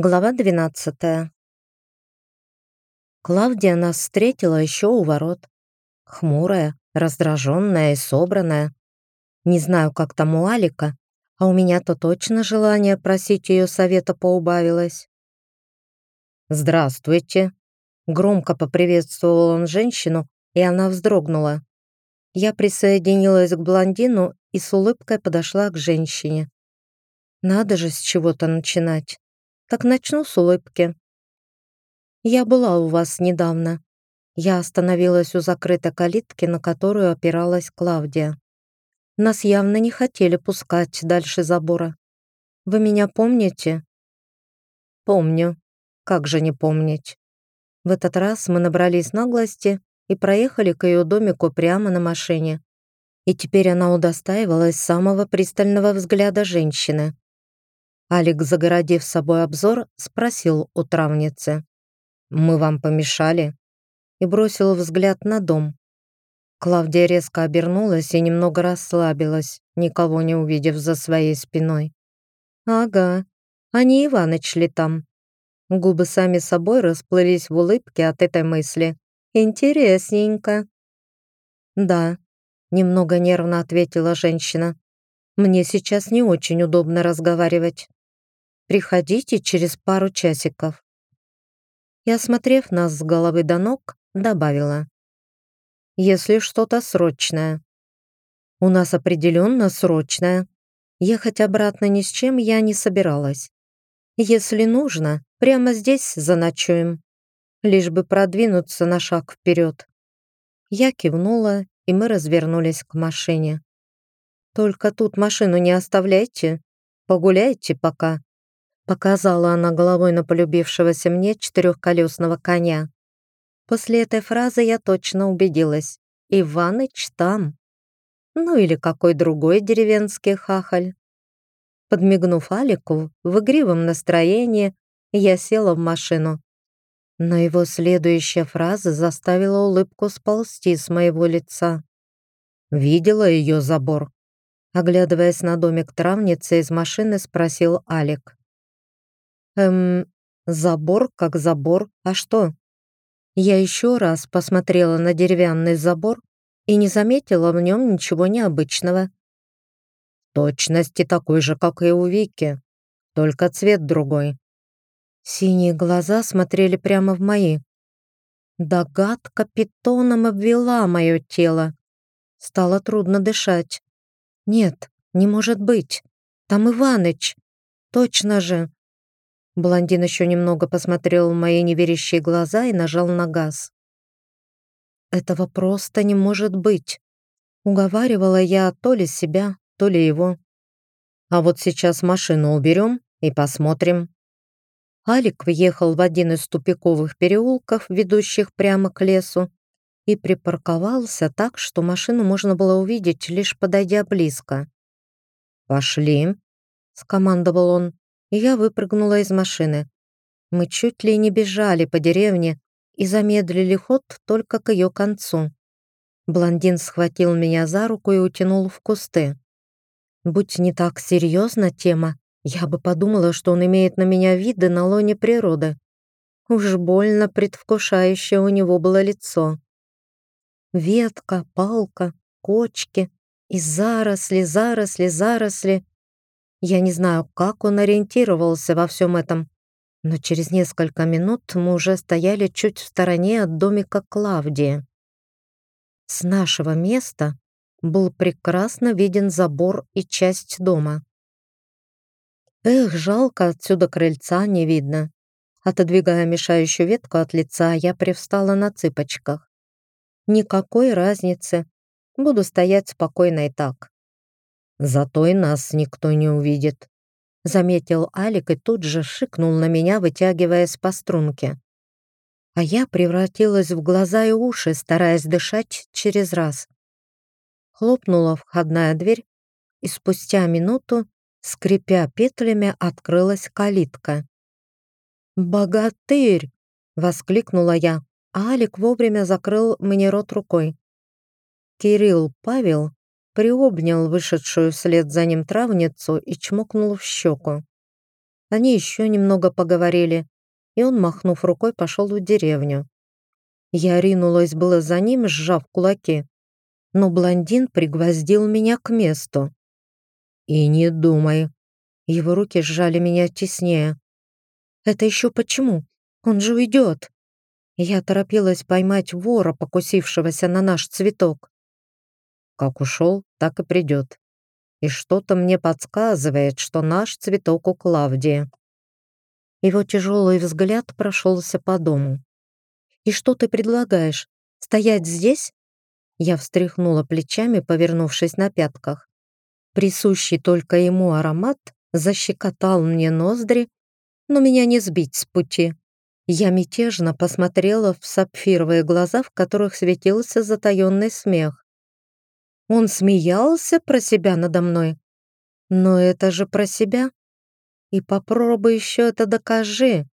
Глава 12. Клавдия нас встретила еще у ворот. Хмурая, раздраженная и собранная. Не знаю, как там у Алика, а у меня-то точно желание просить ее совета поубавилось. «Здравствуйте!» Громко поприветствовал он женщину, и она вздрогнула. Я присоединилась к блондину и с улыбкой подошла к женщине. Надо же с чего-то начинать. Так начну с улыбки. Я была у вас недавно. Я остановилась у закрытой калитки, на которую опиралась Клавдия. Нас явно не хотели пускать дальше забора. Вы меня помните? Помню. Как же не помнить? В этот раз мы набрались наглости и проехали к ее домику прямо на машине. И теперь она удостаивалась самого пристального взгляда женщины. Алик, загородив собой обзор, спросил у травницы. «Мы вам помешали?» И бросил взгляд на дом. Клавдия резко обернулась и немного расслабилась, никого не увидев за своей спиной. «Ага, не Иваныч ли там?» Губы сами собой расплылись в улыбке от этой мысли. «Интересненько». «Да», — немного нервно ответила женщина. «Мне сейчас не очень удобно разговаривать». Приходите через пару часиков». И, осмотрев нас с головы до ног, добавила. «Если что-то срочное». «У нас определенно срочное. Ехать обратно ни с чем я не собиралась. Если нужно, прямо здесь заночуем, лишь бы продвинуться на шаг вперед». Я кивнула, и мы развернулись к машине. «Только тут машину не оставляйте, погуляйте пока, Показала она головой на полюбившегося мне четырехколесного коня. После этой фразы я точно убедилась. Иваныч там. Ну или какой другой деревенский хахаль. Подмигнув Алику в игривом настроении, я села в машину. Но его следующая фраза заставила улыбку сползти с моего лица. «Видела ее забор?» Оглядываясь на домик травницы, из машины спросил Алик. Эм, забор как забор, а что? Я еще раз посмотрела на деревянный забор и не заметила в нем ничего необычного. Точности такой же, как и у Вики, только цвет другой. Синие глаза смотрели прямо в мои. Догадка питоном обвела мое тело. Стало трудно дышать. Нет, не может быть. Там Иваныч. Точно же. Блондин еще немного посмотрел в мои неверящие глаза и нажал на газ. «Этого просто не может быть!» Уговаривала я то ли себя, то ли его. «А вот сейчас машину уберем и посмотрим». Алик въехал в один из тупиковых переулков, ведущих прямо к лесу, и припарковался так, что машину можно было увидеть, лишь подойдя близко. «Пошли», — скомандовал он я выпрыгнула из машины. Мы чуть ли не бежали по деревне и замедлили ход только к ее концу. Блондин схватил меня за руку и утянул в кусты. Будь не так серьезна тема, я бы подумала, что он имеет на меня виды на лоне природы. Уж больно предвкушающее у него было лицо. Ветка, палка, кочки и заросли, заросли, заросли. Я не знаю, как он ориентировался во всем этом, но через несколько минут мы уже стояли чуть в стороне от домика Клавдии. С нашего места был прекрасно виден забор и часть дома. Эх, жалко, отсюда крыльца не видно. Отодвигая мешающую ветку от лица, я привстала на цыпочках. Никакой разницы. Буду стоять спокойно и так. Зато и нас никто не увидит», — заметил Алик и тут же шикнул на меня, вытягиваясь по струнке. А я превратилась в глаза и уши, стараясь дышать через раз. Хлопнула входная дверь, и спустя минуту, скрипя петлями, открылась калитка. «Богатырь!» — воскликнула я, а Алик вовремя закрыл мне рот рукой. Кирилл Павел приобнял вышедшую вслед за ним травницу и чмокнул в щеку. Они еще немного поговорили, и он, махнув рукой, пошел в деревню. Я ринулась было за ним, сжав кулаки, но блондин пригвоздил меня к месту. «И не думай». Его руки сжали меня теснее. «Это еще почему? Он же уйдет!» Я торопилась поймать вора, покусившегося на наш цветок. Как ушел, так и придет. И что-то мне подсказывает, что наш цветок у Клавдии. Его тяжелый взгляд прошелся по дому. «И что ты предлагаешь? Стоять здесь?» Я встряхнула плечами, повернувшись на пятках. Присущий только ему аромат защекотал мне ноздри, но меня не сбить с пути. Я мятежно посмотрела в сапфировые глаза, в которых светился затаённый смех. Он смеялся про себя надо мной. Но это же про себя. И попробуй еще это докажи.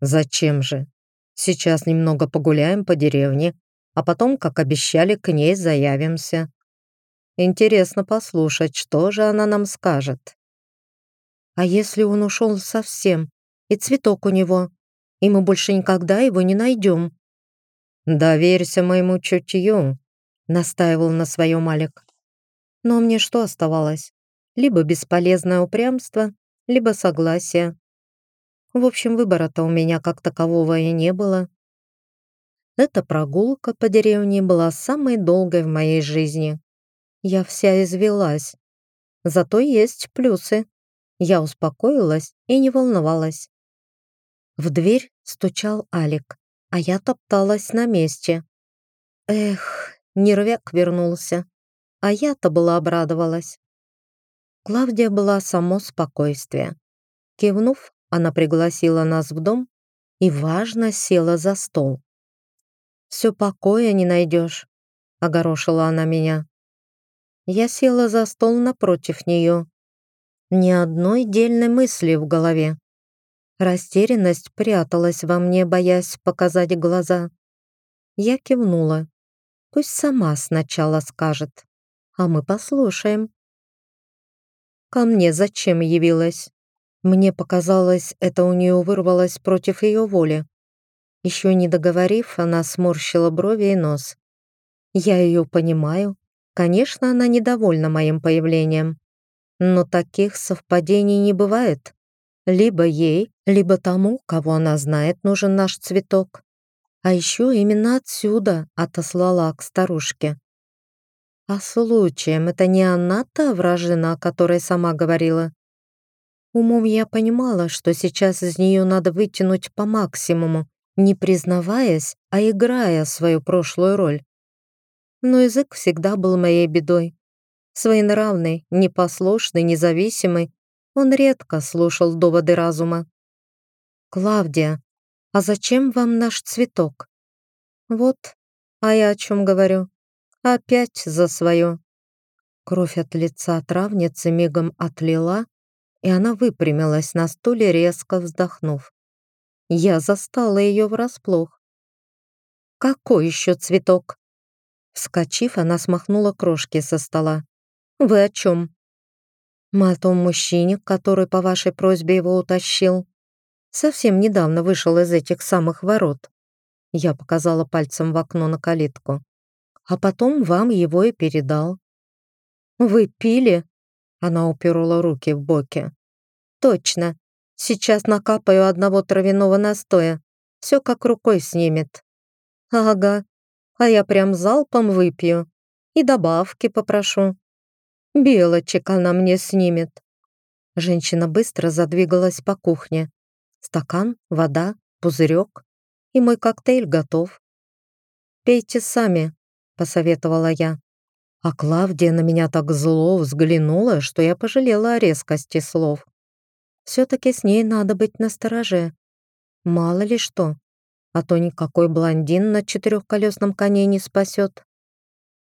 Зачем же? Сейчас немного погуляем по деревне, а потом, как обещали, к ней заявимся. Интересно послушать, что же она нам скажет. А если он ушел совсем, и цветок у него, и мы больше никогда его не найдем? Доверься моему чутью, настаивал на своем Алик. Но мне что оставалось? Либо бесполезное упрямство, либо согласие. В общем, выбора-то у меня как такового и не было. Эта прогулка по деревне была самой долгой в моей жизни. Я вся извелась. Зато есть плюсы. Я успокоилась и не волновалась. В дверь стучал Алик, а я топталась на месте. Эх, Нервяк вернулся, а я-то была обрадовалась. Клавдия была само спокойствие. Кивнув, она пригласила нас в дом и, важно, села за стол. «Все покоя не найдешь», — огорошила она меня. Я села за стол напротив нее. Ни одной дельной мысли в голове. Растерянность пряталась во мне, боясь показать глаза. Я кивнула. Пусть сама сначала скажет, а мы послушаем. Ко мне зачем явилась? Мне показалось, это у нее вырвалось против ее воли. Еще не договорив, она сморщила брови и нос. Я ее понимаю. Конечно, она недовольна моим появлением. Но таких совпадений не бывает. Либо ей, либо тому, кого она знает, нужен наш цветок. А еще именно отсюда отослала к старушке. А случаем это не она та вражина, о которой сама говорила? Умом я понимала, что сейчас из нее надо вытянуть по максимуму, не признаваясь, а играя свою прошлую роль. Но язык всегда был моей бедой. Своенравный, непослушный, независимый, он редко слушал доводы разума. «Клавдия, «А зачем вам наш цветок?» «Вот, а я о чем говорю? Опять за свое». Кровь от лица травницы мигом отлила, и она выпрямилась на стуле, резко вздохнув. Я застала ее врасплох. «Какой еще цветок?» Вскочив, она смахнула крошки со стола. «Вы о чем?» «Мы о том мужчине, который по вашей просьбе его утащил совсем недавно вышел из этих самых ворот. Я показала пальцем в окно на калитку. А потом вам его и передал. Вы пили? Она уперла руки в боки. Точно. Сейчас накапаю одного травяного настоя. Все как рукой снимет. Ага. А я прям залпом выпью. И добавки попрошу. Белочек она мне снимет. Женщина быстро задвигалась по кухне. Стакан, вода, пузырек, и мой коктейль готов. «Пейте сами», — посоветовала я. А Клавдия на меня так зло взглянула, что я пожалела о резкости слов. Все-таки с ней надо быть настороже. Мало ли что, а то никакой блондин на четырехколесном коне не спасет.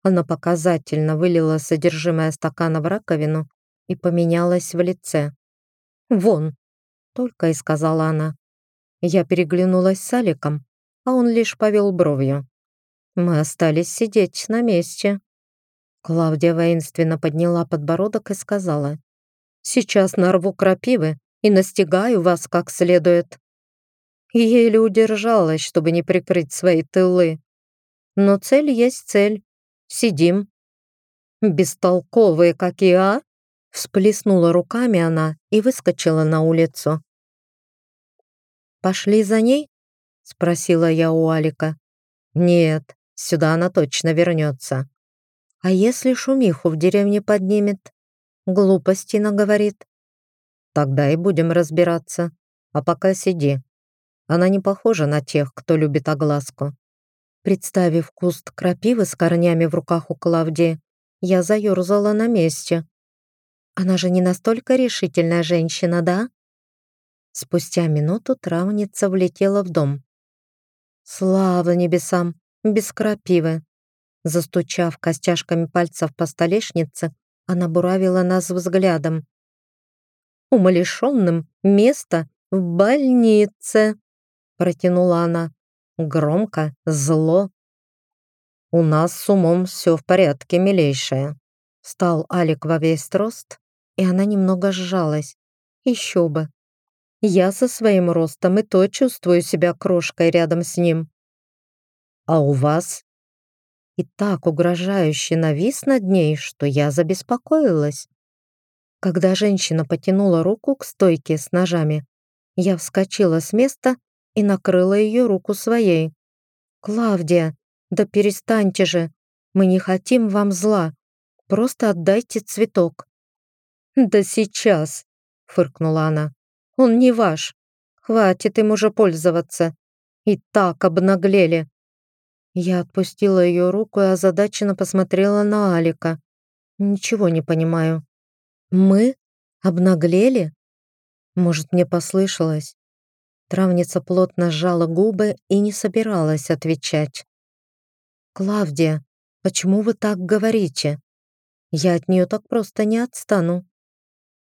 Она показательно вылила содержимое стакана в раковину и поменялась в лице. «Вон!» Только и сказала она. Я переглянулась с Аликом, а он лишь повел бровью. Мы остались сидеть на месте. Клавдия воинственно подняла подбородок и сказала, «Сейчас нарву крапивы и настигаю вас как следует. Еле удержалась, чтобы не прикрыть свои тылы. Но цель есть цель. Сидим. Бестолковые какие, а? Всплеснула руками она и выскочила на улицу. «Пошли за ней?» — спросила я у Алика. «Нет, сюда она точно вернется. А если шумиху в деревне поднимет? Глупости наговорит. Тогда и будем разбираться. А пока сиди. Она не похожа на тех, кто любит огласку». Представив куст крапивы с корнями в руках у Клавдии, я заерзала на месте. Она же не настолько решительная женщина, да? Спустя минуту травница влетела в дом. Слава небесам, без крапивы. Застучав костяшками пальцев по столешнице, она буравила нас взглядом. «Умалишенным место в больнице!» протянула она. Громко, зло. «У нас с умом все в порядке, милейшая». Стал Алик во весь рост, и она немного сжалась. Еще бы. Я со своим ростом и то чувствую себя крошкой рядом с ним. А у вас? И так угрожающе навис над ней, что я забеспокоилась. Когда женщина потянула руку к стойке с ножами, я вскочила с места и накрыла ее руку своей. «Клавдия, да перестаньте же! Мы не хотим вам зла. Просто отдайте цветок». «Да сейчас!» — фыркнула она. «Он не ваш. Хватит им уже пользоваться. И так обнаглели». Я отпустила ее руку и озадаченно посмотрела на Алика. «Ничего не понимаю. Мы? Обнаглели? Может, мне послышалось?» Травница плотно сжала губы и не собиралась отвечать. «Клавдия, почему вы так говорите? Я от нее так просто не отстану.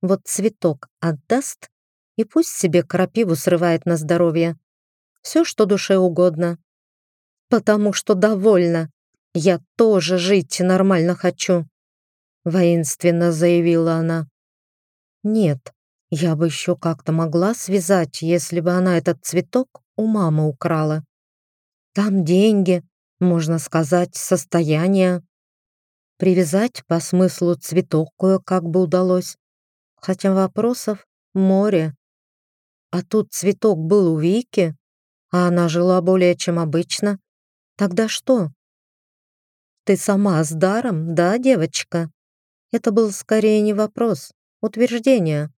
Вот цветок отдаст, и пусть себе крапиву срывает на здоровье. Все, что душе угодно. Потому что довольна. Я тоже жить нормально хочу», — воинственно заявила она. «Нет, я бы еще как-то могла связать, если бы она этот цветок у мамы украла. Там деньги, можно сказать, состояние. Привязать по смыслу цветок кое-как бы удалось. Хотя вопросов море. А тут цветок был у Вики, а она жила более чем обычно. Тогда что? Ты сама с даром, да, девочка? Это был скорее не вопрос, утверждение.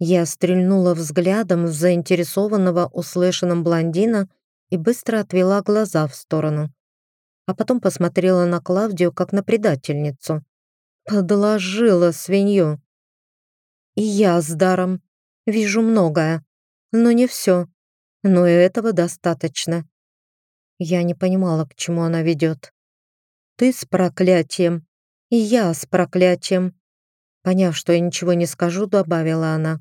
Я стрельнула взглядом в заинтересованного услышанным блондина и быстро отвела глаза в сторону. А потом посмотрела на Клавдию как на предательницу. Подложила свинью. И я с даром. Вижу многое, но не все. Но и этого достаточно. Я не понимала, к чему она ведет. Ты с проклятием, и я с проклятием. Поняв, что я ничего не скажу, добавила она.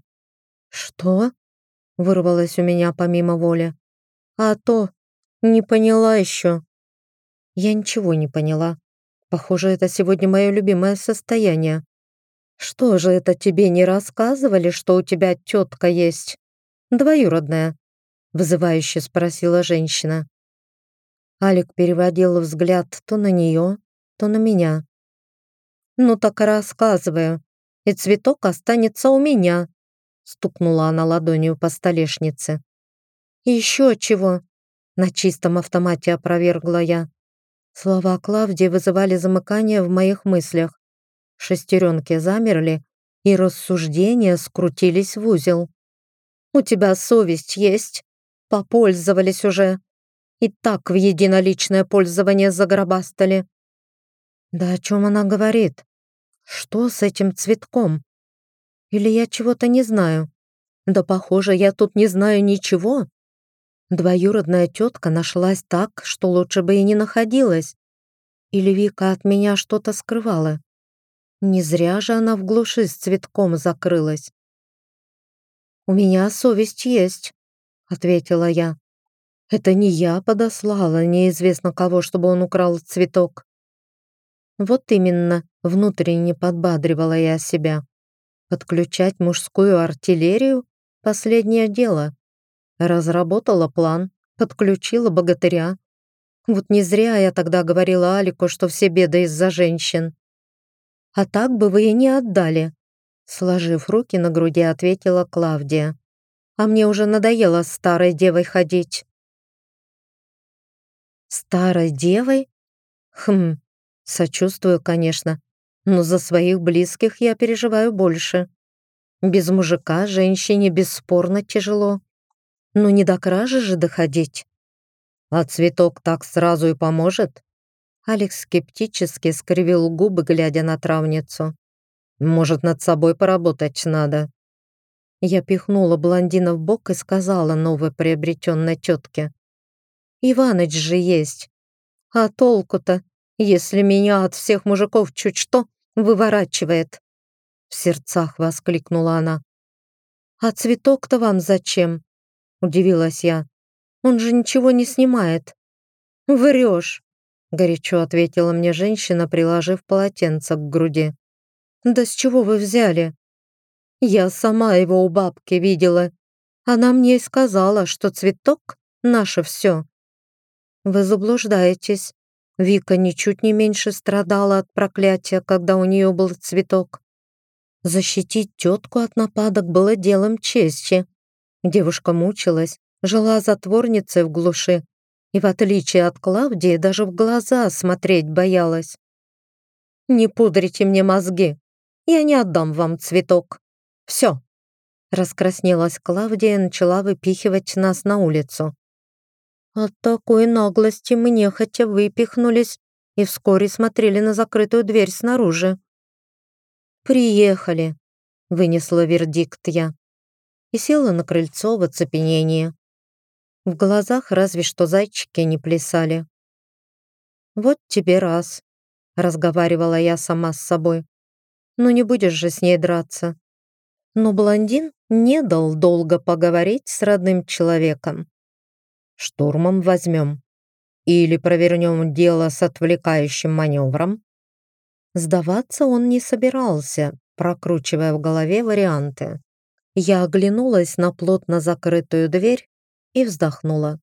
«Что?» — вырвалось у меня помимо воли. «А то, не поняла еще». Я ничего не поняла. Похоже, это сегодня мое любимое состояние. «Что же это тебе не рассказывали, что у тебя тетка есть? Двоюродная?» — вызывающе спросила женщина. Алик переводил взгляд то на нее, то на меня. «Ну так рассказываю, и цветок останется у меня», стукнула она ладонью по столешнице. «И еще чего?» На чистом автомате опровергла я. Слова Клавдии вызывали замыкание в моих мыслях. Шестеренки замерли, и рассуждения скрутились в узел. «У тебя совесть есть? Попользовались уже. И так в единоличное пользование загробастали». «Да о чем она говорит? Что с этим цветком?» Или я чего-то не знаю? Да, похоже, я тут не знаю ничего. Двоюродная тетка нашлась так, что лучше бы и не находилась. Или Вика от меня что-то скрывала. Не зря же она в глуши с цветком закрылась. «У меня совесть есть», — ответила я. «Это не я подослала неизвестно кого, чтобы он украл цветок». Вот именно, внутренне подбадривала я себя. Подключать мужскую артиллерию? Последнее дело. Разработала план, подключила богатыря. Вот не зря я тогда говорила Алику, что все беды из-за женщин. А так бы вы и не отдали. Сложив руки на груди, ответила Клавдия. А мне уже надоело старой девой ходить. Старой девой? Хм, сочувствую, конечно, но за своих близких я переживаю больше. Без мужика женщине бесспорно тяжело. Но не до кражи же доходить. А цветок так сразу и поможет? Алекс скептически скривил губы, глядя на травницу. «Может, над собой поработать надо?» Я пихнула блондина в бок и сказала новой приобретенной тетке. «Иваныч же есть. А толку-то, если меня от всех мужиков чуть что выворачивает?» В сердцах воскликнула она. «А цветок-то вам зачем?» Удивилась я. «Он же ничего не снимает». «Врешь», горячо ответила мне женщина, приложив полотенце к груди. «Да с чего вы взяли?» «Я сама его у бабки видела. Она мне и сказала, что цветок — наше все». «Вы заблуждаетесь. Вика ничуть не меньше страдала от проклятия, когда у нее был цветок. Защитить тетку от нападок было делом чести. Девушка мучилась, жила затворницей в глуши и, в отличие от Клавдии, даже в глаза смотреть боялась. «Не пудрите мне мозги, я не отдам вам цветок. Все!» Раскраснелась Клавдия и начала выпихивать нас на улицу. От такой наглости мы нехотя выпихнулись и вскоре смотрели на закрытую дверь снаружи. «Приехали», — вынесла вердикт я и села на крыльцо в оцепенении. В глазах разве что зайчики не плясали. «Вот тебе раз», — разговаривала я сама с собой. «Ну не будешь же с ней драться». Но блондин не дал долго поговорить с родным человеком. «Штурмом возьмем. Или провернем дело с отвлекающим маневром. Сдаваться он не собирался, прокручивая в голове варианты. Я оглянулась на плотно закрытую дверь и вздохнула.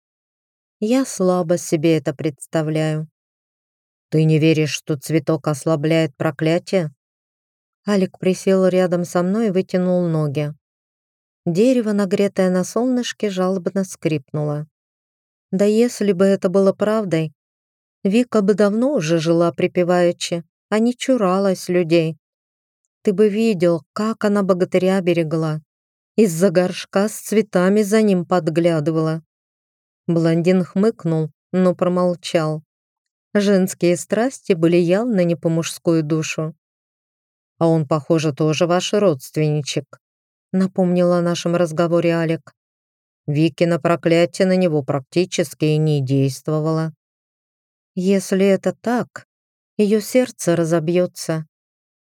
Я слабо себе это представляю. «Ты не веришь, что цветок ослабляет проклятие?» Алик присел рядом со мной и вытянул ноги. Дерево, нагретое на солнышке, жалобно скрипнуло. Да если бы это было правдой, Вика бы давно уже жила припеваючи, а не чуралась людей. Ты бы видел, как она богатыря берегла. Из-за горшка с цветами за ним подглядывала. Блондин хмыкнул, но промолчал. Женские страсти были явно не по мужскую душу. «А он, похоже, тоже ваш родственничек», напомнила о нашем разговоре Алик. Викина проклятие на него практически и не действовало. Если это так, ее сердце разобьется.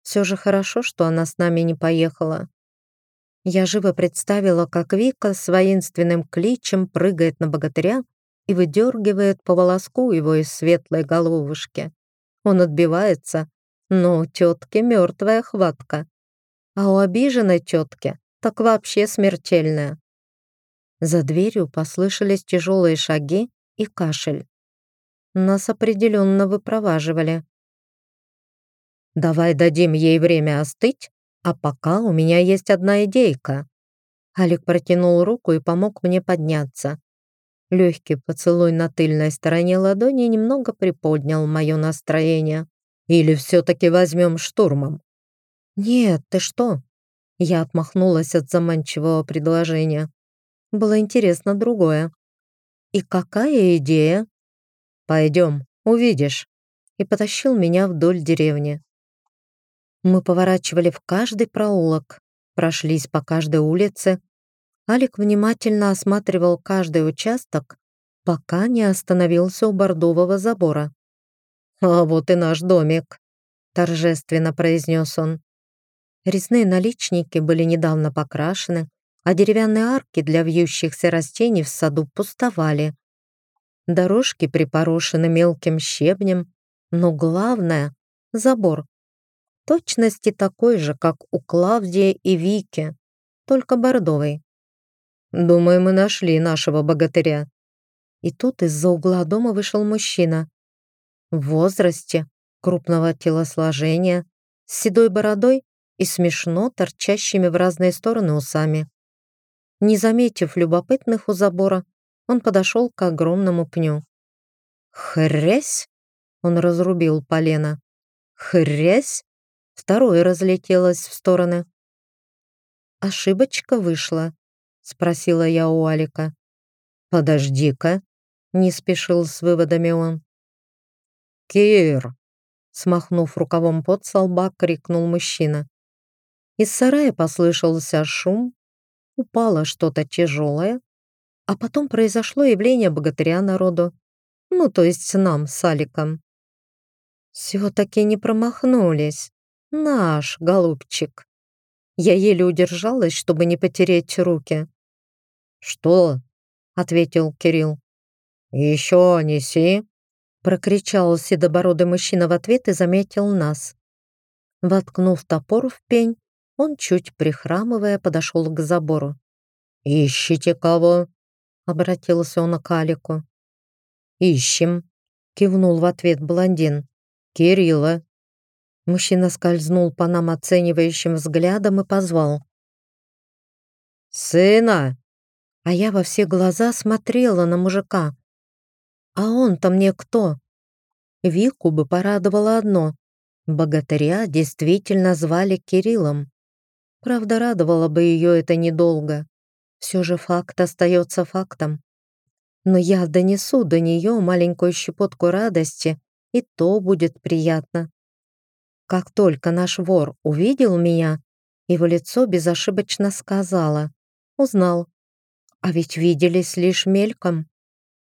Все же хорошо, что она с нами не поехала. Я живо представила, как Вика с воинственным кличем прыгает на богатыря и выдергивает по волоску его из светлой головушки. Он отбивается, но у тетки мертвая хватка. А у обиженной тетки так вообще смертельная. За дверью послышались тяжелые шаги и кашель. Нас определенно выпроваживали. «Давай дадим ей время остыть, а пока у меня есть одна идейка». Алик протянул руку и помог мне подняться. Легкий поцелуй на тыльной стороне ладони немного приподнял мое настроение. «Или все-таки возьмем штурмом?» «Нет, ты что?» Я отмахнулась от заманчивого предложения. Было интересно другое. «И какая идея?» «Пойдем, увидишь», и потащил меня вдоль деревни. Мы поворачивали в каждый проулок, прошлись по каждой улице. Алик внимательно осматривал каждый участок, пока не остановился у бордового забора. «А вот и наш домик», — торжественно произнес он. Резные наличники были недавно покрашены, а деревянные арки для вьющихся растений в саду пустовали. Дорожки припорошены мелким щебнем, но главное — забор. Точности такой же, как у Клавдии и Вики, только бордовый. Думаю, мы нашли нашего богатыря». И тут из-за угла дома вышел мужчина. В возрасте, крупного телосложения, с седой бородой и смешно торчащими в разные стороны усами. Не заметив любопытных у забора, он подошел к огромному пню. «Хрясь!» — он разрубил полено. «Хрясь!» — второе разлетелось в стороны. «Ошибочка вышла», — спросила я у Алика. «Подожди-ка», — не спешил с выводами он. «Кир!» — смахнув рукавом под со лба, крикнул мужчина. Из сарая послышался шум, упало что-то тяжелое, а потом произошло явление богатыря народу, ну, то есть нам с Аликом. Все-таки не промахнулись. Наш голубчик. Я еле удержалась, чтобы не потереть руки. «Что?» — ответил Кирилл. «Еще неси!» — прокричал седобородый мужчина в ответ и заметил нас. Воткнув топор в пень, он, чуть прихрамывая, подошел к забору. «Ищите кого?» — обратился он к Алику. «Ищем», — кивнул в ответ блондин. «Кирилла». Мужчина скользнул по нам оценивающим взглядом и позвал. «Сына!» А я во все глаза смотрела на мужика. «А он-то мне кто?» Вику бы порадовало одно. Богатыря действительно звали Кириллом. Правда, радовало бы ее это недолго. Все же факт остается фактом. Но я донесу до нее маленькую щепотку радости, и то будет приятно. Как только наш вор увидел меня, его лицо безошибочно сказала. Узнал. А ведь виделись лишь мельком.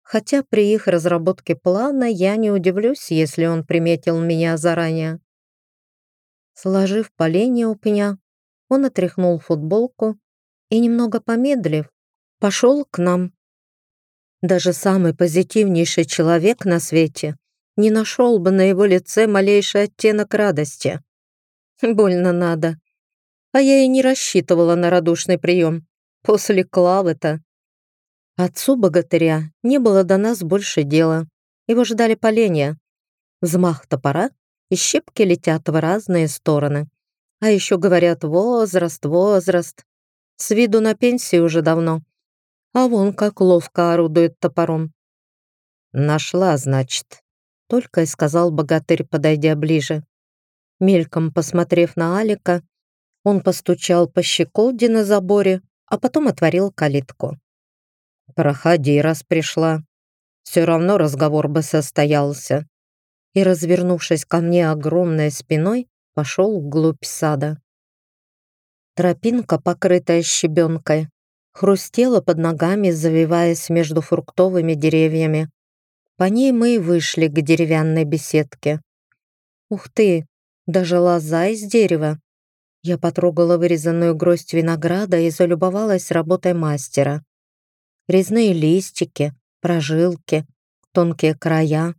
Хотя при их разработке плана я не удивлюсь, если он приметил меня заранее. Сложив поленья у пня, он отряхнул футболку и, немного помедлив, пошел к нам. Даже самый позитивнейший человек на свете не нашел бы на его лице малейший оттенок радости. Больно надо. А я и не рассчитывала на радушный прием. После Клавы-то. Отцу богатыря не было до нас больше дела. Его ждали поленья. Взмах топора, и щепки летят в разные стороны. А еще говорят «возраст, возраст». С виду на пенсии уже давно. А вон как ловко орудует топором. «Нашла, значит», — только и сказал богатырь, подойдя ближе. Мельком посмотрев на Алика, он постучал по щеколде на заборе, а потом отворил калитку. «Проходи, раз пришла. Все равно разговор бы состоялся». И, развернувшись ко мне огромной спиной, пошел вглубь сада. Тропинка, покрытая щебенкой, хрустела под ногами, завиваясь между фруктовыми деревьями. По ней мы и вышли к деревянной беседке. Ух ты, даже лоза из дерева. Я потрогала вырезанную гроздь винограда и залюбовалась работой мастера. Резные листики, прожилки, тонкие края.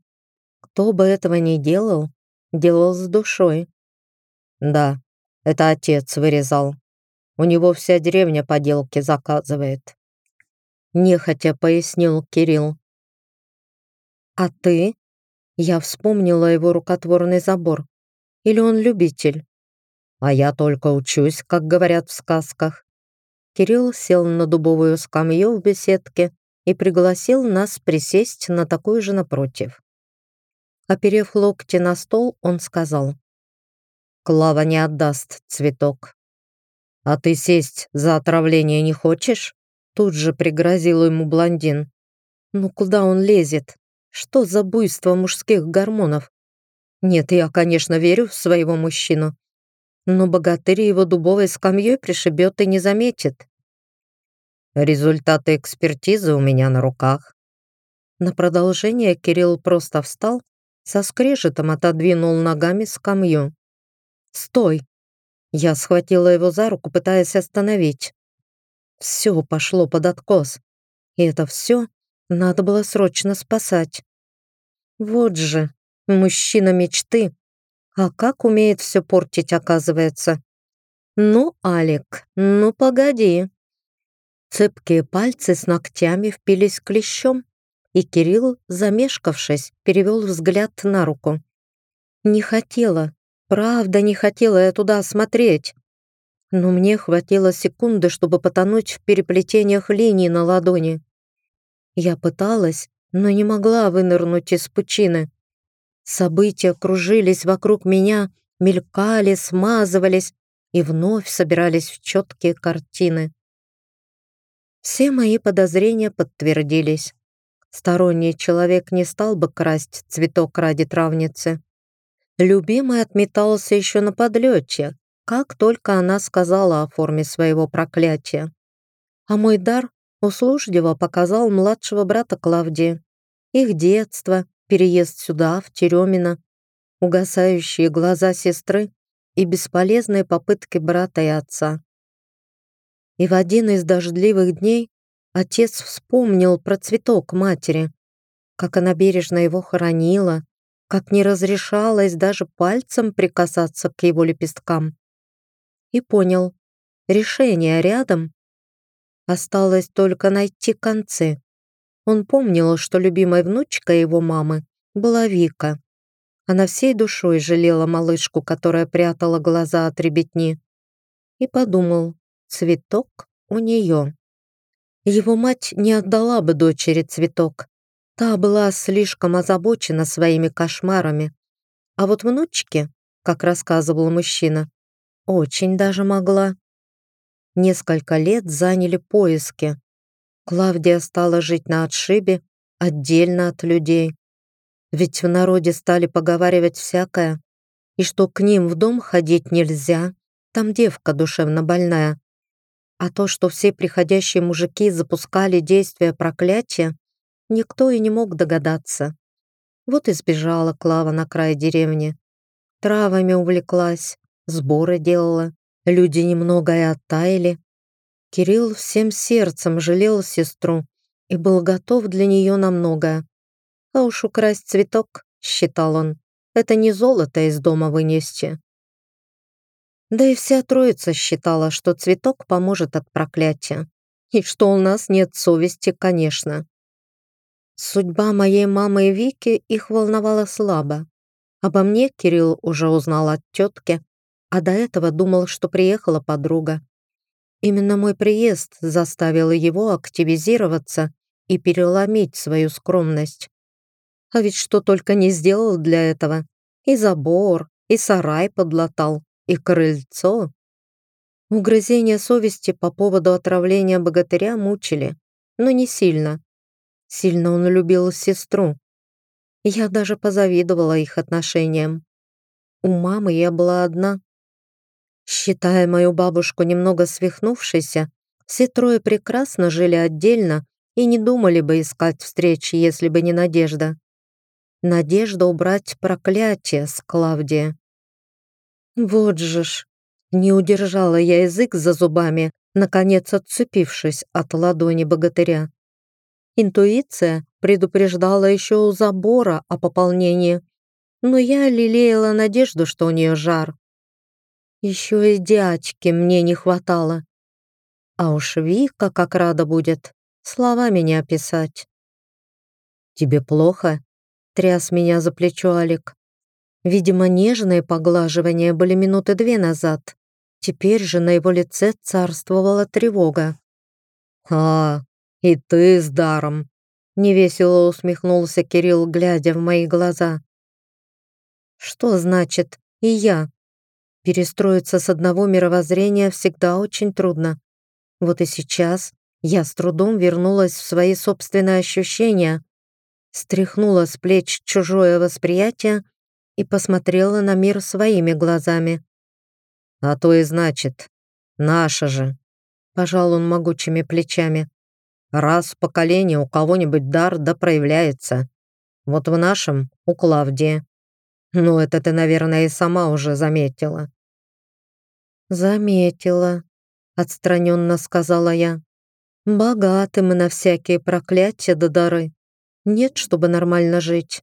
Кто бы этого ни делал, делал с душой. Да, это отец вырезал. У него вся деревня поделки заказывает. Нехотя пояснил Кирилл. А ты? Я вспомнила его рукотворный забор. Или он любитель? А я только учусь, как говорят в сказках. Кирилл сел на дубовую скамью в беседке и пригласил нас присесть на такую же напротив. Оперев локти на стол, он сказал. Клава не отдаст цветок. «А ты сесть за отравление не хочешь?» Тут же пригрозил ему блондин. «Ну куда он лезет? Что за буйство мужских гормонов? Нет, я, конечно, верю в своего мужчину, но богатырь его дубовой скамьей пришибет и не заметит. Результаты экспертизы у меня на руках. На продолжение Кирилл просто встал, со скрежетом отодвинул ногами скамью. «Стой!» Я схватила его за руку, пытаясь остановить. Все пошло под откос. И это все надо было срочно спасать. Вот же, мужчина мечты. А как умеет все портить, оказывается. Ну, Алик, ну погоди. Цепкие пальцы с ногтями впились клещом, и Кирилл, замешкавшись, перевел взгляд на руку. Не хотела, правда не хотела я туда смотреть. Но мне хватило секунды, чтобы потонуть в переплетениях линий на ладони. Я пыталась, но не могла вынырнуть из пучины. События кружились вокруг меня, мелькали, смазывались и вновь собирались в четкие картины. Все мои подозрения подтвердились. Сторонний человек не стал бы красть цветок ради травницы. Любимый отметался еще на подлете, как только она сказала о форме своего проклятия. А мой дар услужливо показал младшего брата Клавдии. Их детство, переезд сюда, в Теремино, угасающие глаза сестры и бесполезные попытки брата и отца. И в один из дождливых дней Отец вспомнил про цветок матери, как она бережно его хоронила, как не разрешалось даже пальцем прикасаться к его лепесткам. И понял, решение рядом. Осталось только найти концы. Он помнил, что любимой внучкой его мамы была Вика. Она всей душой жалела малышку, которая прятала глаза от ребятни. И подумал, цветок у нее. Его мать не отдала бы дочери цветок. Та была слишком озабочена своими кошмарами. А вот внучке, как рассказывал мужчина, очень даже могла. Несколько лет заняли поиски. Клавдия стала жить на отшибе, отдельно от людей. Ведь в народе стали поговаривать всякое, и что к ним в дом ходить нельзя, там девка душевно больная. А то, что все приходящие мужики запускали действия проклятия, никто и не мог догадаться. Вот и сбежала Клава на край деревни. Травами увлеклась, сборы делала, люди немного и оттаяли. Кирилл всем сердцем жалел сестру и был готов для нее на многое. А уж украсть цветок, считал он, это не золото из дома вынести. Да и вся троица считала, что цветок поможет от проклятия. И что у нас нет совести, конечно. Судьба моей мамы и Вики их волновала слабо. Обо мне Кирилл уже узнал от тетки, а до этого думал, что приехала подруга. Именно мой приезд заставил его активизироваться и переломить свою скромность. А ведь что только не сделал для этого. И забор, и сарай подлатал, и крыльцо. Угрызения совести по поводу отравления богатыря мучили, но не сильно. Сильно он любил сестру. Я даже позавидовала их отношениям. У мамы я была одна. Считая мою бабушку немного свихнувшейся, все трое прекрасно жили отдельно и не думали бы искать встречи, если бы не Надежда. Надежда убрать проклятие с Клавдия. Вот же ж, не удержала я язык за зубами, наконец отцепившись от ладони богатыря. Интуиция предупреждала еще у забора о пополнении, но я лелеяла надежду, что у нее жар. Еще и дядьки мне не хватало. А уж Вика как рада будет, словами не описать. «Тебе плохо?» — тряс меня за плечо Алик. Видимо, нежные поглаживания были минуты две назад. Теперь же на его лице царствовала тревога. «А, и ты с даром!» Невесело усмехнулся Кирилл, глядя в мои глаза. «Что значит «и я»?» Перестроиться с одного мировоззрения всегда очень трудно. Вот и сейчас я с трудом вернулась в свои собственные ощущения, стряхнула с плеч чужое восприятие и посмотрела на мир своими глазами. «А то и значит, наша же», — пожал он могучими плечами. «Раз в поколении у кого-нибудь дар да проявляется. Вот в нашем — у Клавдии. Ну, это ты, наверное, и сама уже заметила». «Заметила», — отстраненно сказала я. «Богаты мы на всякие проклятия да дары. Нет, чтобы нормально жить.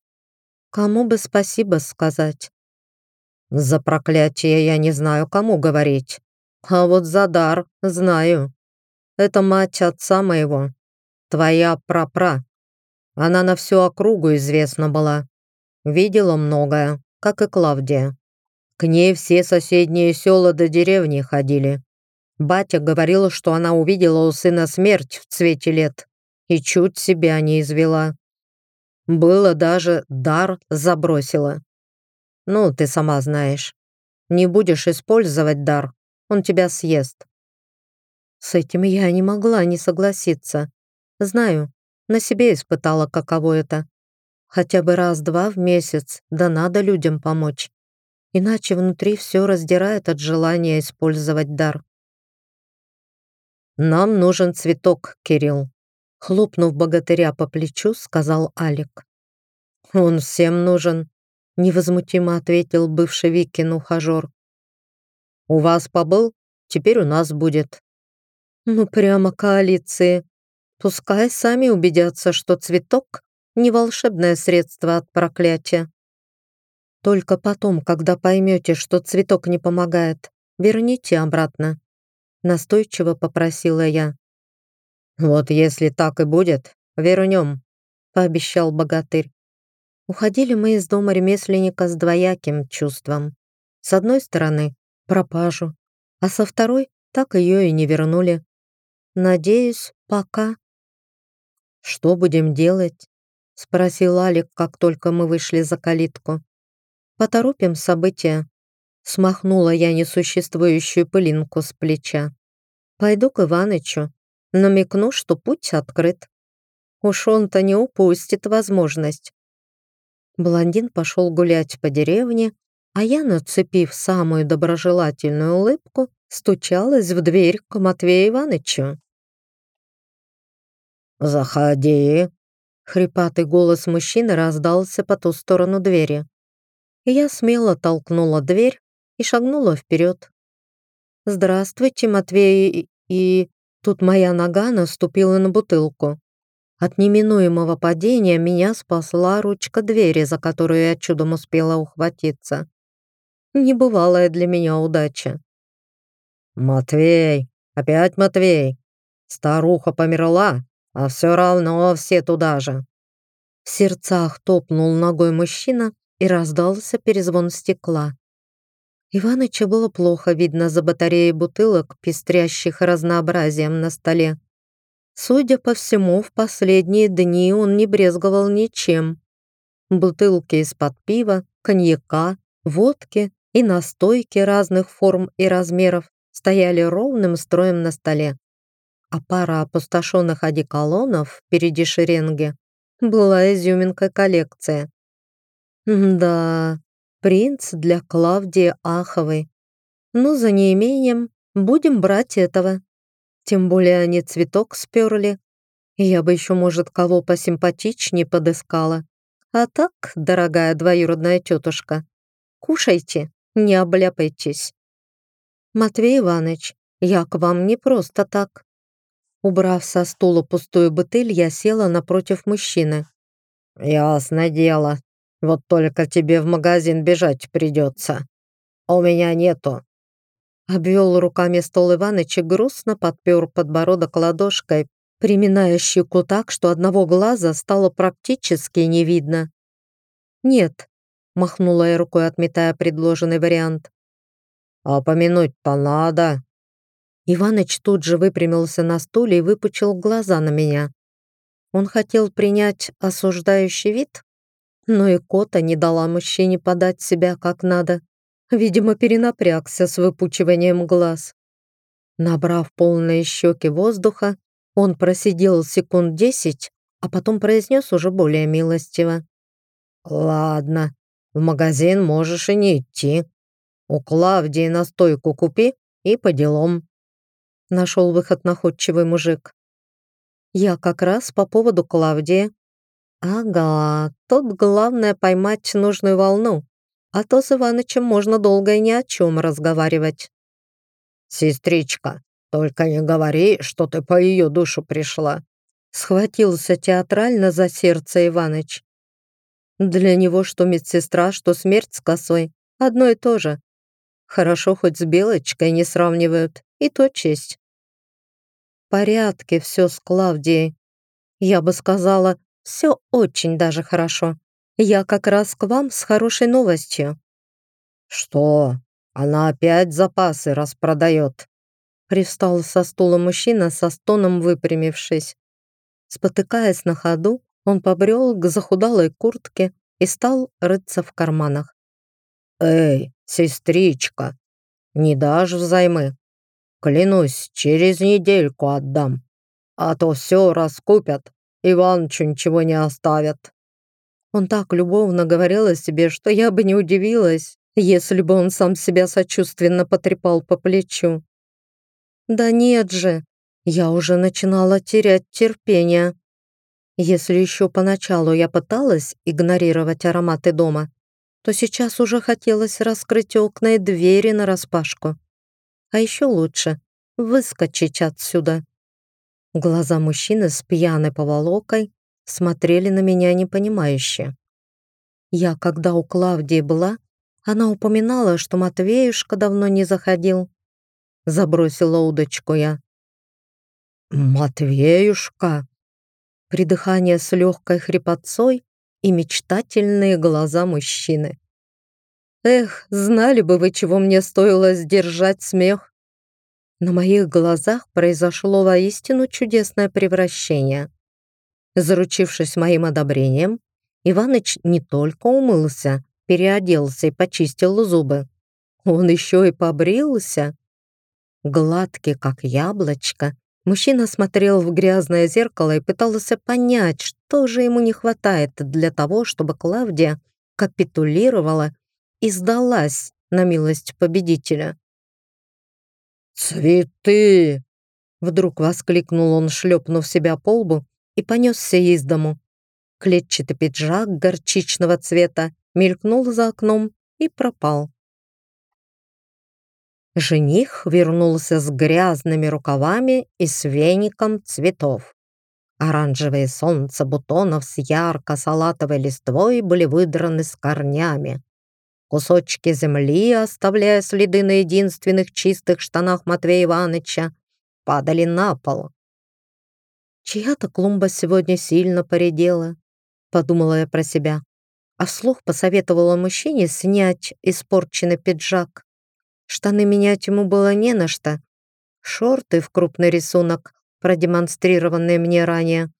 Кому бы спасибо сказать? За проклятие я не знаю, кому говорить. А вот за дар знаю. Это мать отца моего, твоя прапра. Она на всю округу известна была. Видела многое, как и Клавдия. К ней все соседние села до деревни ходили. Батя говорил, что она увидела у сына смерть в цвете лет и чуть себя не извела. Было даже дар забросила. Ну, ты сама знаешь. Не будешь использовать дар, он тебя съест. С этим я не могла не согласиться. Знаю, на себе испытала, каково это. Хотя бы раз-два в месяц, да надо людям помочь. Иначе внутри все раздирает от желания использовать дар. «Нам нужен цветок, Кирилл», — хлопнув богатыря по плечу, сказал Алик. «Он всем нужен», — невозмутимо ответил бывший Викин ухажер. «У вас побыл, теперь у нас будет». «Ну прямо коалиции. Пускай сами убедятся, что цветок — не волшебное средство от проклятия. Только потом, когда поймете, что цветок не помогает, верните обратно. Настойчиво попросила я. Вот если так и будет, вернем, пообещал богатырь. Уходили мы из дома ремесленника с двояким чувством. С одной стороны, пропажу, а со второй так ее и не вернули. Надеюсь, пока. «Что будем делать?» — спросил Алик, как только мы вышли за калитку. Поторопим события. Смахнула я несуществующую пылинку с плеча. Пойду к Иванычу. Намекну, что путь открыт. Уж он-то не упустит возможность. Блондин пошел гулять по деревне, а я, нацепив самую доброжелательную улыбку, стучалась в дверь к Матвею Иванычу. «Заходи!» Хрипатый голос мужчины раздался по ту сторону двери я смело толкнула дверь и шагнула вперед. «Здравствуйте, Матвей, и...» Тут моя нога наступила на бутылку. От неминуемого падения меня спасла ручка двери, за которую я чудом успела ухватиться. Небывалая для меня удача. «Матвей! Опять Матвей! Старуха померла, а все равно все туда же!» В сердцах топнул ногой мужчина и раздался перезвон стекла. Иваныча было плохо видно за батареей бутылок, пестрящих разнообразием на столе. Судя по всему, в последние дни он не брезговал ничем. Бутылки из-под пива, коньяка, водки и настойки разных форм и размеров стояли ровным строем на столе. А пара опустошенных одеколонов впереди шеренги была изюминкой коллекции. Да, принц для Клавдии Аховой. Ну, за неимением будем брать этого. Тем более они цветок сперли. Я бы еще, может, кого посимпатичнее подыскала. А так, дорогая двоюродная тетушка, кушайте, не обляпайтесь. Матвей Иванович, я к вам не просто так. Убрав со стула пустую бутыль, я села напротив мужчины. «Ясно дело», вот только тебе в магазин бежать придется. А у меня нету». Обвел руками стол Иваныч и грустно подпер подбородок ладошкой, приминая щеку так, что одного глаза стало практически не видно. «Нет», — махнула я рукой, отметая предложенный вариант. «А помянуть-то надо». Иваныч тут же выпрямился на стуле и выпучил глаза на меня. Он хотел принять осуждающий вид, но и кота не дала мужчине подать себя как надо. Видимо, перенапрягся с выпучиванием глаз. Набрав полные щеки воздуха, он просидел секунд десять, а потом произнес уже более милостиво. «Ладно, в магазин можешь и не идти. У Клавдии настойку купи и по делам». Нашел выход находчивый мужик. «Я как раз по поводу Клавдии Ага, тут главное поймать нужную волну, а то с Иванычем можно долго и ни о чем разговаривать. Сестричка, только не говори, что ты по ее душу пришла. Схватился театрально за сердце Иваныч. Для него что медсестра, что смерть с косой, одно и то же. Хорошо хоть с Белочкой не сравнивают, и то честь. Порядке все с Клавдией. Я бы сказала, все очень даже хорошо. Я как раз к вам с хорошей новостью». «Что? Она опять запасы распродает?» Привстал со стула мужчина со стоном выпрямившись. Спотыкаясь на ходу, он побрел к захудалой куртке и стал рыться в карманах. «Эй, сестричка, не дашь взаймы? Клянусь, через недельку отдам, а то все раскупят, Иванчу ничего не оставят». Он так любовно говорил о себе, что я бы не удивилась, если бы он сам себя сочувственно потрепал по плечу. Да нет же, я уже начинала терять терпение. Если еще поначалу я пыталась игнорировать ароматы дома, то сейчас уже хотелось раскрыть окна и двери нараспашку. А еще лучше — выскочить отсюда. Глаза мужчины с пьяной поволокой смотрели на меня непонимающе. Я, когда у Клавдии была, она упоминала, что Матвеюшка давно не заходил. Забросила удочку я. «Матвеюшка!» Придыхание с легкой хрипотцой и мечтательные глаза мужчины. Эх, знали бы вы, чего мне стоило сдержать смех. На моих глазах произошло воистину чудесное превращение. Заручившись моим одобрением, Иваныч не только умылся, переоделся и почистил зубы. Он еще и побрился. Гладкий, как яблочко, мужчина смотрел в грязное зеркало и пытался понять, что же ему не хватает для того, чтобы Клавдия капитулировала и сдалась на милость победителя. «Цветы!» Вдруг воскликнул он, шлепнув себя по лбу, и понесся из дому. Клетчатый пиджак горчичного цвета мелькнул за окном и пропал. Жених вернулся с грязными рукавами и с веником цветов. Оранжевые солнца бутонов с ярко-салатовой листвой были выдраны с корнями. Кусочки земли, оставляя следы на единственных чистых штанах Матвея Ивановича, падали на пол. «Чья-то клумба сегодня сильно поредела», — подумала я про себя, а вслух посоветовала мужчине снять испорченный пиджак. Штаны менять ему было не на что. Шорты в крупный рисунок, продемонстрированные мне ранее,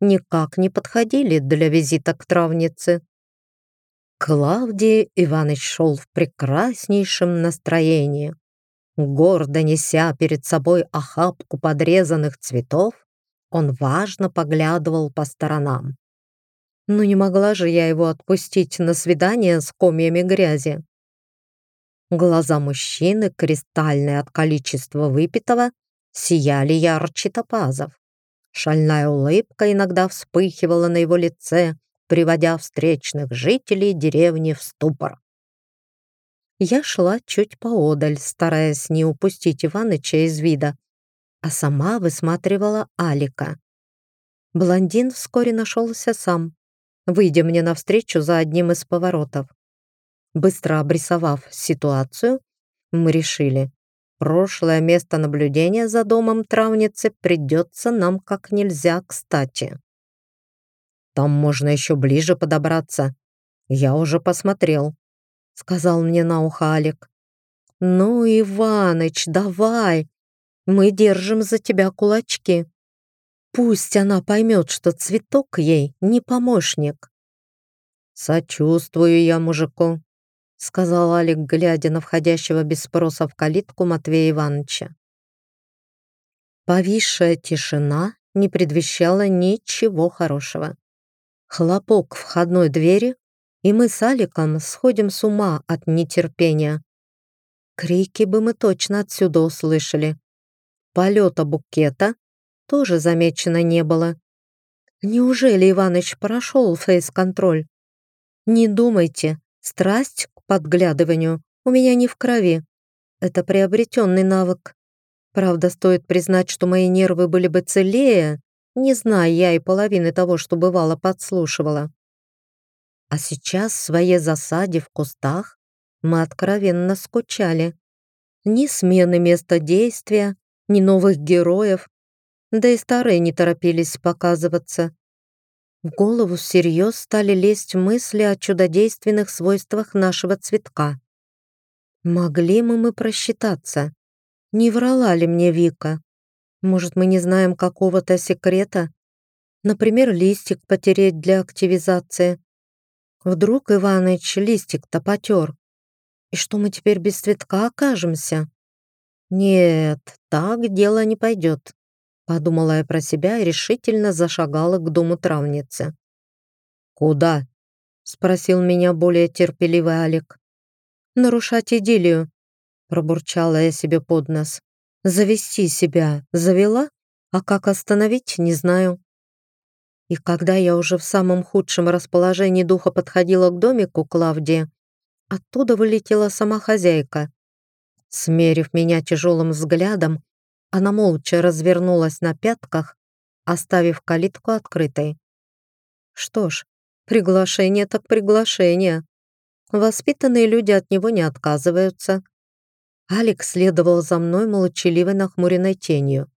никак не подходили для визита к травнице. Клавдий Иванович шел в прекраснейшем настроении. Гордо неся перед собой охапку подрезанных цветов, он важно поглядывал по сторонам. Ну не могла же я его отпустить на свидание с комьями грязи. Глаза мужчины, кристальные от количества выпитого, сияли ярче топазов. Шальная улыбка иногда вспыхивала на его лице, приводя встречных жителей деревни в ступор. Я шла чуть поодаль, стараясь не упустить Иваныча из вида, а сама высматривала Алика. Блондин вскоре нашелся сам, выйдя мне навстречу за одним из поворотов. Быстро обрисовав ситуацию, мы решили, прошлое место наблюдения за домом травницы придется нам как нельзя кстати. Там можно еще ближе подобраться. Я уже посмотрел, сказал мне на ухо Алик. Ну, Иваныч, давай, мы держим за тебя кулачки. Пусть она поймет, что цветок ей не помощник. Сочувствую я мужику, сказал Алик, глядя на входящего без спроса в калитку Матвея Ивановича. Повисшая тишина не предвещала ничего хорошего. Хлопок входной двери, и мы с Аликом сходим с ума от нетерпения. Крики бы мы точно отсюда услышали. Полета букета тоже замечено не было. Неужели Иваныч прошел фейс-контроль? Не думайте, страсть к подглядыванию у меня не в крови. Это приобретенный навык. Правда, стоит признать, что мои нервы были бы целее, не зная я и половины того, что бывало подслушивала. А сейчас в своей засаде в кустах мы откровенно скучали. Ни смены места действия, ни новых героев, Да и старые не торопились показываться. В голову всерьез стали лезть мысли о чудодейственных свойствах нашего цветка. Могли мы мы просчитаться? Не врала ли мне Вика? Может, мы не знаем какого-то секрета? Например, листик потереть для активизации. Вдруг Иваныч листик-то потер. И что мы теперь без цветка окажемся? Нет, так дело не пойдет. Подумала я про себя и решительно зашагала к дому травницы. «Куда?» — спросил меня более терпеливый Алик. «Нарушать идиллию», — пробурчала я себе под нос. «Завести себя завела, а как остановить, не знаю». И когда я уже в самом худшем расположении духа подходила к домику Клавдии, оттуда вылетела сама хозяйка. Смерив меня тяжелым взглядом, она молча развернулась на пятках, оставив калитку открытой. Что ж, приглашение так приглашение. Воспитанные люди от него не отказываются. Алекс следовал за мной молчаливой нахмуренной тенью.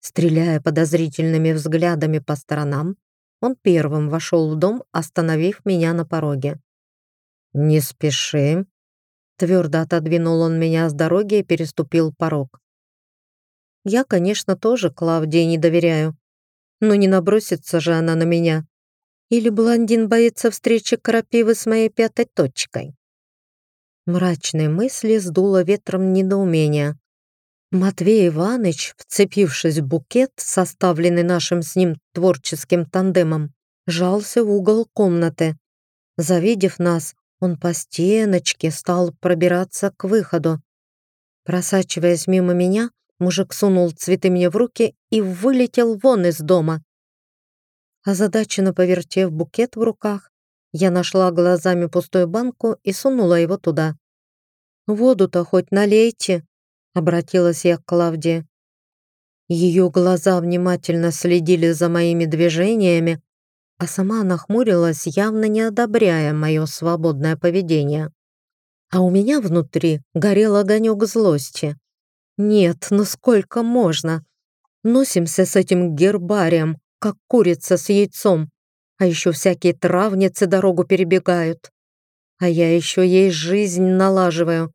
Стреляя подозрительными взглядами по сторонам, он первым вошел в дом, остановив меня на пороге. «Не спеши», — твердо отодвинул он меня с дороги и переступил порог. Я, конечно, тоже Клавдии не доверяю. Но не набросится же она на меня. Или блондин боится встречи крапивы с моей пятой точкой? Мрачные мысли сдуло ветром недоумения. Матвей Иванович, вцепившись в букет, составленный нашим с ним творческим тандемом, жался в угол комнаты. Завидев нас, он по стеночке стал пробираться к выходу. Просачиваясь мимо меня, Мужик сунул цветы мне в руки и вылетел вон из дома. Озадаченно повертев букет в руках, я нашла глазами пустую банку и сунула его туда. «Воду-то хоть налейте», — обратилась я к Клавдии. Ее глаза внимательно следили за моими движениями, а сама нахмурилась, явно не одобряя мое свободное поведение. А у меня внутри горел огонек злости. Нет, ну сколько можно? Носимся с этим гербарием, как курица с яйцом, а еще всякие травницы дорогу перебегают. А я еще ей жизнь налаживаю.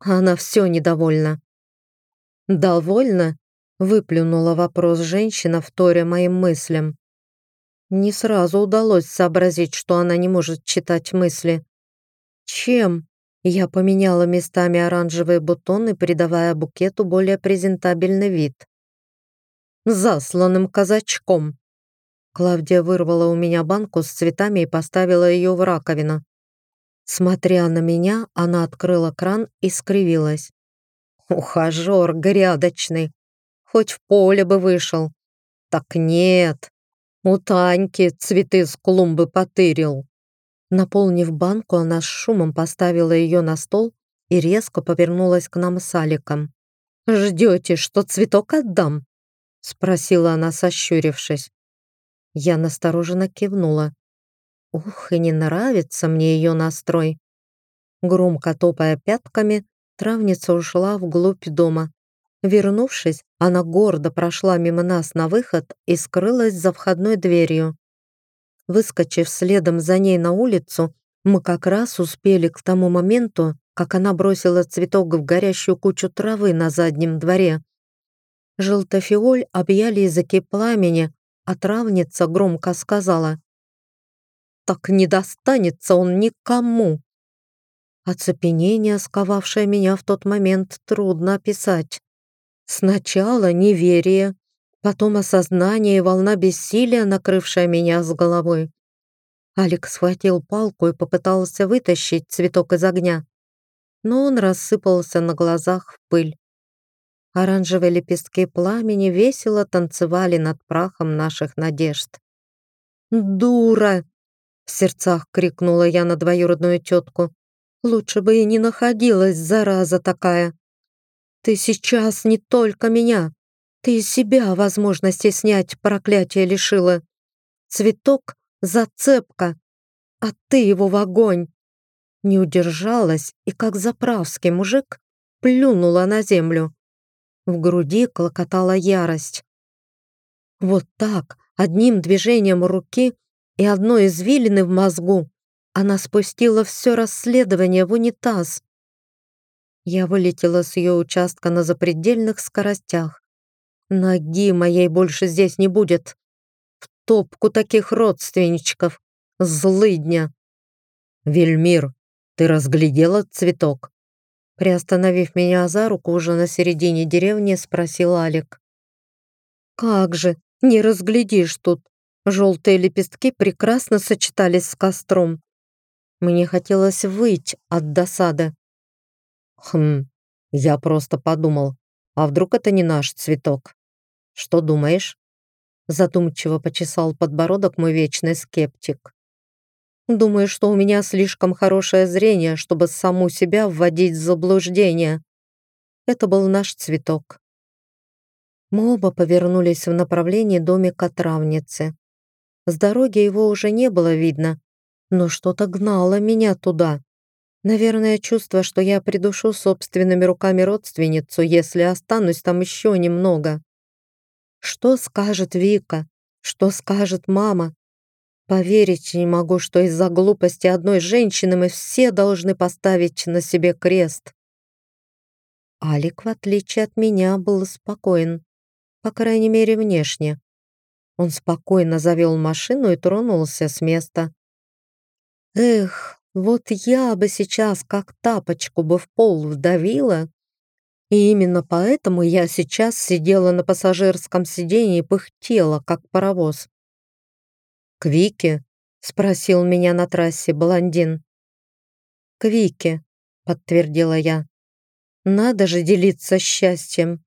А она все недовольна. «Довольна?» — выплюнула вопрос женщина, вторя моим мыслям. Не сразу удалось сообразить, что она не может читать мысли. «Чем?» Я поменяла местами оранжевые бутоны, придавая букету более презентабельный вид. «Засланным казачком!» Клавдия вырвала у меня банку с цветами и поставила ее в раковину. Смотря на меня, она открыла кран и скривилась. «Ухажер грядочный! Хоть в поле бы вышел!» «Так нет! У Таньки цветы с клумбы потырил!» Наполнив банку, она с шумом поставила ее на стол и резко повернулась к нам с Аликом. «Ждете, что цветок отдам?» — спросила она, сощурившись. Я настороженно кивнула. Ух, и не нравится мне ее настрой. Громко топая пятками, травница ушла вглубь дома. Вернувшись, она гордо прошла мимо нас на выход и скрылась за входной дверью. Выскочив следом за ней на улицу, мы как раз успели к тому моменту, как она бросила цветок в горящую кучу травы на заднем дворе. Желтофиоль объяли языки пламени, а травница громко сказала «Так не достанется он никому!» Оцепенение, сковавшее меня в тот момент, трудно описать. Сначала неверие, Потом осознание и волна бессилия, накрывшая меня с головой. Алекс схватил палку и попытался вытащить цветок из огня, но он рассыпался на глазах в пыль. Оранжевые лепестки пламени весело танцевали над прахом наших надежд. «Дура!» — в сердцах крикнула я на двоюродную тетку. «Лучше бы и не находилась, зараза такая! Ты сейчас не только меня, ты себя возможности снять проклятие лишила. Цветок — зацепка, а ты его в огонь. Не удержалась и, как заправский мужик, плюнула на землю. В груди клокотала ярость. Вот так, одним движением руки и одной извилины в мозгу, она спустила все расследование в унитаз. Я вылетела с ее участка на запредельных скоростях. Ноги моей больше здесь не будет. В топку таких родственничков. Злыдня. Вельмир, ты разглядела цветок? Приостановив меня за руку уже на середине деревни, спросил Алик. «Как же, не разглядишь тут. Желтые лепестки прекрасно сочетались с костром. Мне хотелось выть от досады. Хм, я просто подумал, а вдруг это не наш цветок? Что думаешь? Задумчиво почесал подбородок мой вечный скептик. Думаю, что у меня слишком хорошее зрение, чтобы саму себя вводить в заблуждение. Это был наш цветок. Мы оба повернулись в направлении домика травницы. С дороги его уже не было видно, но что-то гнало меня туда. Наверное, чувство, что я придушу собственными руками родственницу, если останусь там еще немного. Что скажет Вика? Что скажет мама? Поверить не могу, что из-за глупости одной женщины мы все должны поставить на себе крест. Алик, в отличие от меня, был спокоен. По крайней мере, внешне. Он спокойно завел машину и тронулся с места. Эх, вот я бы сейчас как тапочку бы в пол вдавила. И именно поэтому я сейчас сидела на пассажирском сиденье и пыхтела, как паровоз. «К Вике?» — спросил меня на трассе блондин. «К Вике», — подтвердила я. «Надо же делиться счастьем».